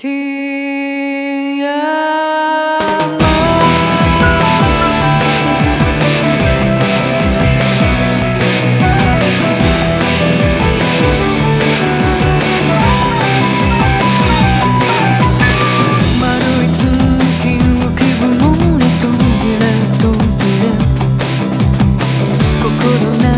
心な